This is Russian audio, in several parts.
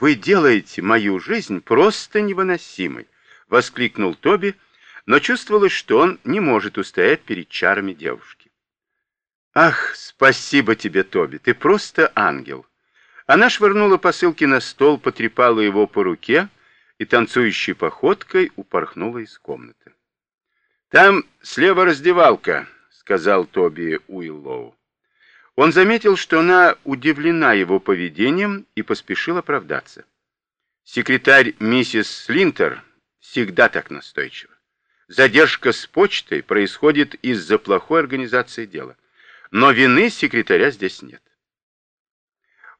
вы делаете мою жизнь просто невыносимой!» — воскликнул Тоби, но чувствовалось, что он не может устоять перед чарами девушки. «Ах, спасибо тебе, Тоби, ты просто ангел!» Она швырнула посылки на стол, потрепала его по руке и танцующей походкой упорхнула из комнаты. «Там слева раздевалка», — сказал Тоби Уиллоу. Он заметил, что она удивлена его поведением и поспешил оправдаться. Секретарь миссис Слинтер всегда так настойчива. Задержка с почтой происходит из-за плохой организации дела. Но вины секретаря здесь нет.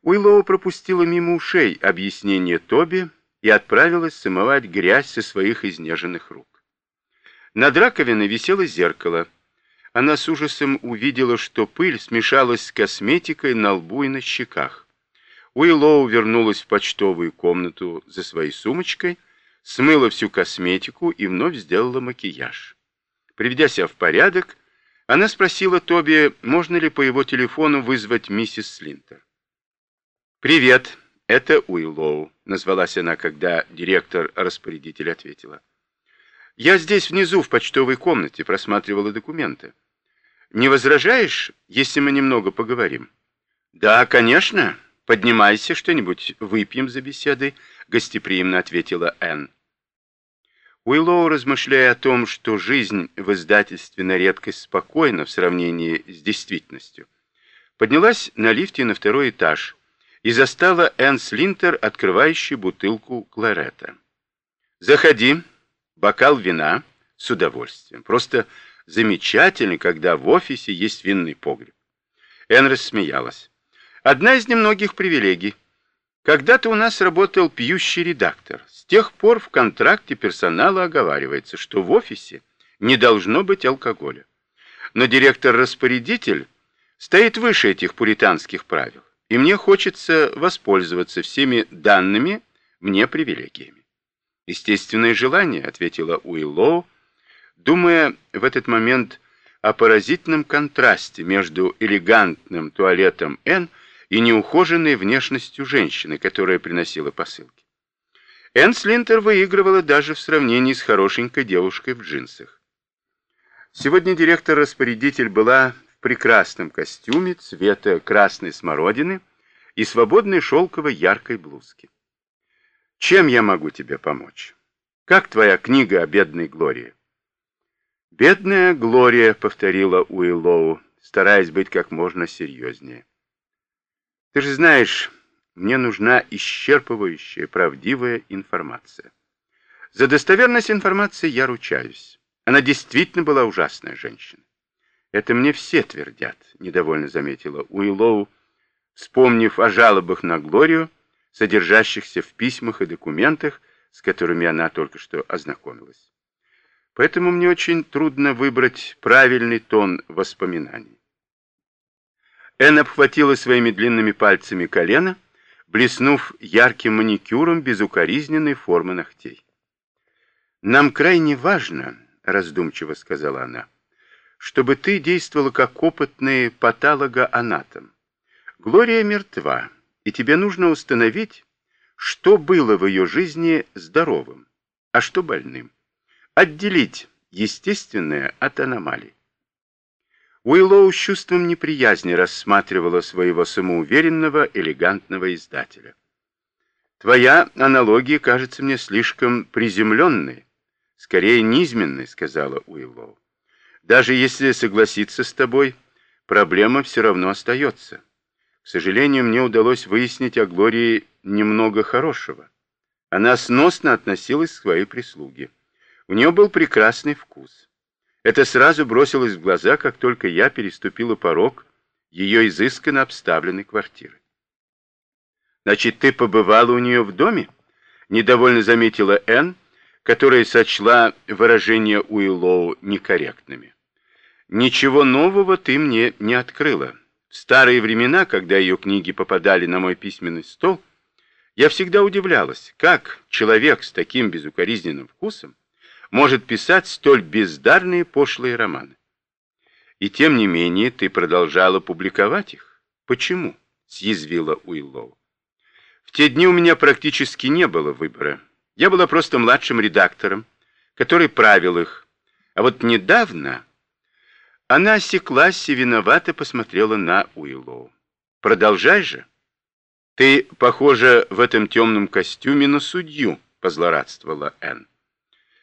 Уиллоу пропустила мимо ушей объяснение Тоби и отправилась смывать грязь со своих изнеженных рук. Над раковиной висело зеркало. Она с ужасом увидела, что пыль смешалась с косметикой на лбу и на щеках. Уиллоу вернулась в почтовую комнату за своей сумочкой, смыла всю косметику и вновь сделала макияж. Приведя себя в порядок, она спросила Тоби, можно ли по его телефону вызвать миссис Слинтер. «Привет, это Уиллоу», — назвалась она, когда директор-распорядитель ответила. «Я здесь внизу, в почтовой комнате, просматривала документы. Не возражаешь, если мы немного поговорим?» «Да, конечно. Поднимайся, что-нибудь выпьем за беседой», — гостеприимно ответила Энн. Уиллоу, размышляя о том, что жизнь в издательстве на редкость спокойна в сравнении с действительностью, поднялась на лифте на второй этаж и застала Энн Слинтер, открывающей бутылку кларета. «Заходи, бокал вина с удовольствием. Просто замечательно, когда в офисе есть винный погреб». Энн рассмеялась. «Одна из немногих привилегий. Когда-то у нас работал пьющий редактор. С тех пор в контракте персонала оговаривается, что в офисе не должно быть алкоголя. Но директор-распорядитель стоит выше этих пуританских правил и мне хочется воспользоваться всеми данными мне привилегиями. Естественное желание, ответила Уиллоу, думая в этот момент о поразительном контрасте между элегантным туалетом Н и неухоженной внешностью женщины, которая приносила посылки. Энн Слинтер выигрывала даже в сравнении с хорошенькой девушкой в джинсах. Сегодня директор-распорядитель была прекрасном костюме цвета красной смородины и свободной шелковой яркой блузке. Чем я могу тебе помочь? Как твоя книга о бедной Глории? Бедная Глория, повторила Уиллоу, стараясь быть как можно серьезнее. Ты же знаешь, мне нужна исчерпывающая, правдивая информация. За достоверность информации я ручаюсь. Она действительно была ужасная женщина. «Это мне все твердят», — недовольно заметила Уиллоу, вспомнив о жалобах на Глорию, содержащихся в письмах и документах, с которыми она только что ознакомилась. Поэтому мне очень трудно выбрать правильный тон воспоминаний. Энн обхватила своими длинными пальцами колено, блеснув ярким маникюром безукоризненной формы ногтей. «Нам крайне важно», — раздумчиво сказала она, — чтобы ты действовала как опытный патологоанатом. Глория мертва, и тебе нужно установить, что было в ее жизни здоровым, а что больным. Отделить естественное от аномалий. Уиллоу с чувством неприязни рассматривала своего самоуверенного, элегантного издателя. «Твоя аналогия кажется мне слишком приземленной, скорее низменной», — сказала Уиллоу. Даже если согласиться с тобой, проблема все равно остается. К сожалению, мне удалось выяснить о Глории немного хорошего. Она сносно относилась к своей прислуге. У нее был прекрасный вкус. Это сразу бросилось в глаза, как только я переступила порог ее изысканно обставленной квартиры. «Значит, ты побывала у нее в доме?» — недовольно заметила Энн, которая сочла выражения Уиллоу некорректными. Ничего нового ты мне не открыла. В старые времена, когда ее книги попадали на мой письменный стол, я всегда удивлялась, как человек с таким безукоризненным вкусом может писать столь бездарные пошлые романы. И тем не менее ты продолжала публиковать их. Почему? Съязвила Уиллоу. В те дни у меня практически не было выбора. Я была просто младшим редактором, который правил их. А вот недавно она осеклась и виновато посмотрела на Уиллоу. «Продолжай же. Ты, похожа в этом темном костюме на судью», — позлорадствовала Энн.